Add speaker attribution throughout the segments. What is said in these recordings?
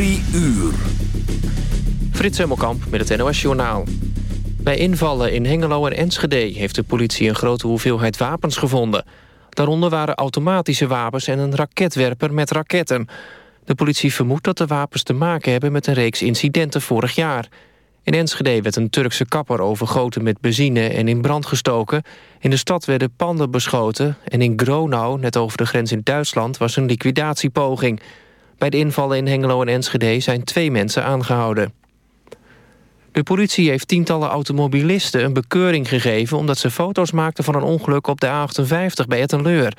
Speaker 1: Drie uur.
Speaker 2: Frits Hemmelkamp met het NOS-journaal. Bij invallen in Hengelo en Enschede heeft de politie een grote hoeveelheid wapens gevonden. Daaronder waren automatische wapens en een raketwerper met raketten. De politie vermoedt dat de wapens te maken hebben met een reeks incidenten vorig jaar. In Enschede werd een Turkse kapper overgoten met benzine en in brand gestoken. In de stad werden panden beschoten en in Gronau, net over de grens in Duitsland, was een liquidatiepoging. Bij de invallen in Hengelo en Enschede zijn twee mensen aangehouden. De politie heeft tientallen automobilisten een bekeuring gegeven... omdat ze foto's maakten van een ongeluk op de A58 bij Ettenleur.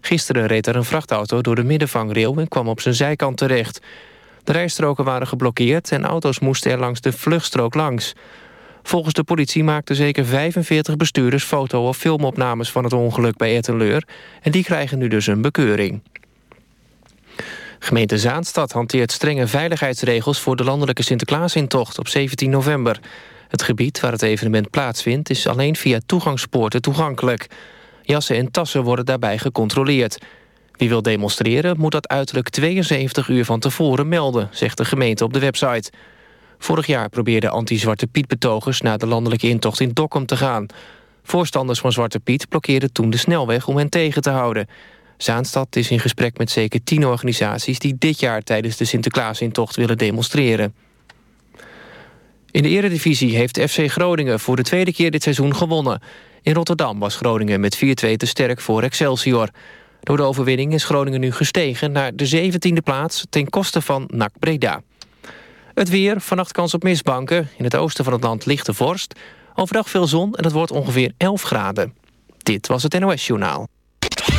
Speaker 2: Gisteren reed er een vrachtauto door de middenvangrail... en kwam op zijn zijkant terecht. De rijstroken waren geblokkeerd en auto's moesten er langs de vluchtstrook langs. Volgens de politie maakten zeker 45 bestuurders foto- of filmopnames van het ongeluk bij Ettenleur... en die krijgen nu dus een bekeuring. Gemeente Zaanstad hanteert strenge veiligheidsregels... voor de landelijke Sinterklaasintocht op 17 november. Het gebied waar het evenement plaatsvindt... is alleen via toegangspoorten toegankelijk. Jassen en tassen worden daarbij gecontroleerd. Wie wil demonstreren moet dat uiterlijk 72 uur van tevoren melden... zegt de gemeente op de website. Vorig jaar probeerden anti-Zwarte Piet-betogers... naar de landelijke intocht in Dokkum te gaan. Voorstanders van Zwarte Piet blokkeerden toen de snelweg om hen tegen te houden... Zaanstad is in gesprek met zeker tien organisaties... die dit jaar tijdens de Sinterklaasintocht willen demonstreren. In de eredivisie heeft FC Groningen voor de tweede keer dit seizoen gewonnen. In Rotterdam was Groningen met 4-2 te sterk voor Excelsior. Door de overwinning is Groningen nu gestegen naar de 17e plaats... ten koste van NAC Breda. Het weer, vannacht kans op misbanken. In het oosten van het land lichte vorst. Overdag veel zon en het wordt ongeveer 11 graden. Dit was het NOS Journaal.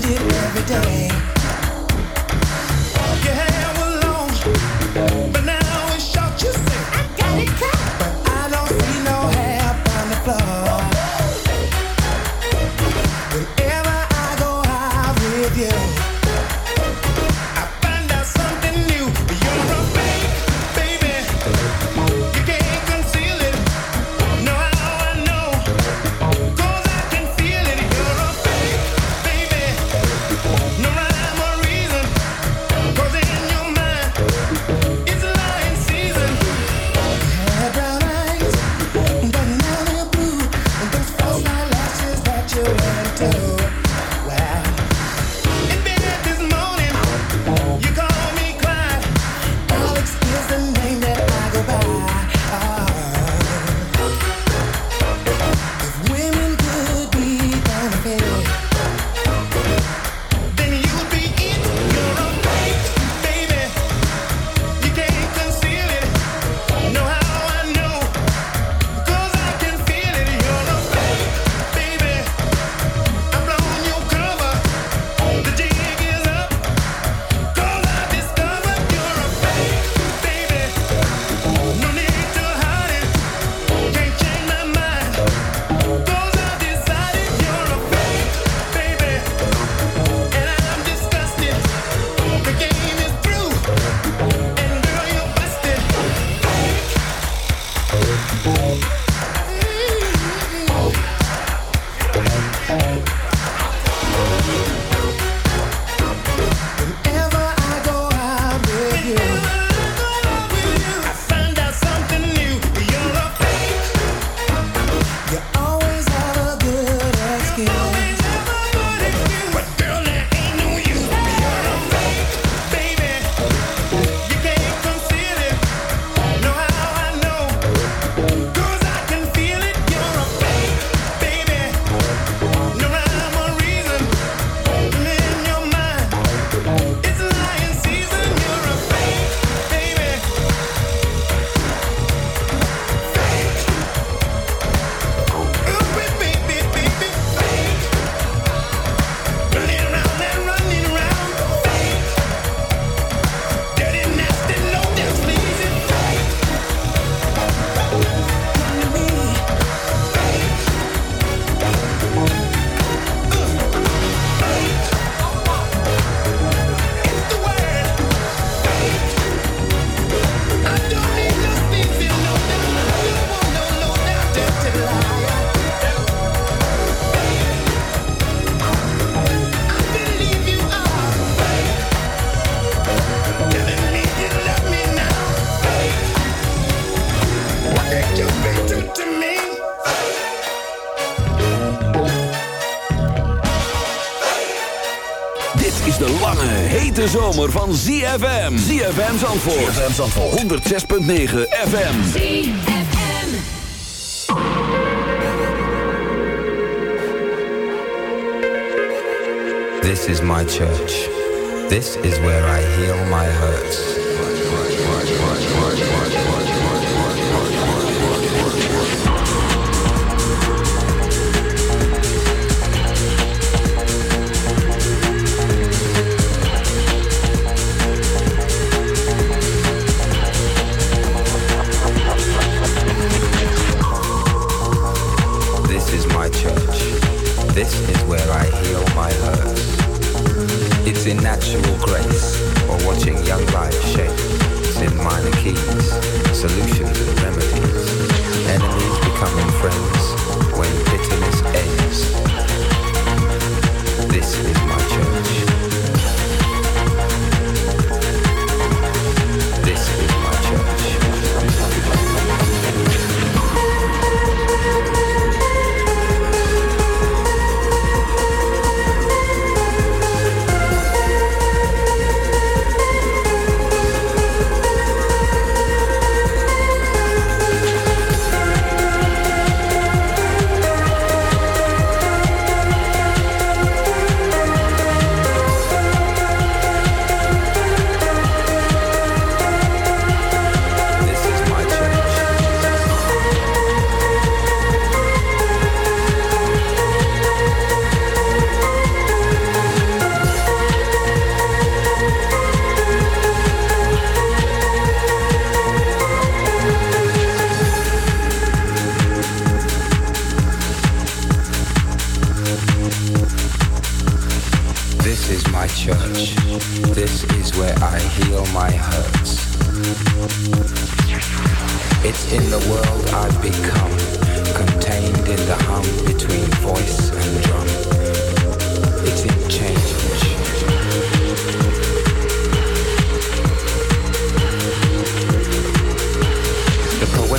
Speaker 3: do every day.
Speaker 1: Zomer van ZFM. ZFM Zandvoort. ZFM Zandvoort. 106.9 FM. ZFM.
Speaker 4: This is my church. This is where I heal my hurts.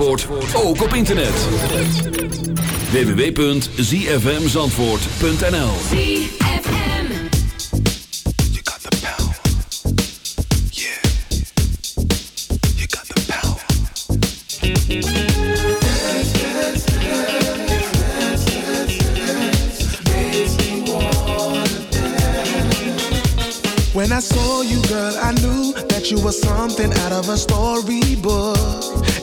Speaker 1: Zandvoort, ook op internet. www.zfmzandvoort.nl
Speaker 5: When I saw you, girl, I knew that you were something out of a storybook.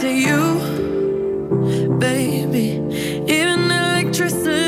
Speaker 5: to you,
Speaker 6: baby. Even
Speaker 1: electricity.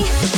Speaker 1: me.